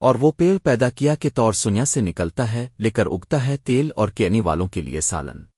اور وہ پیڑ پیدا کیا کہ طور سنیا سے نکلتا ہے، لے کر اگتا ہے تیل اور کینی والوں کے لیے سالن۔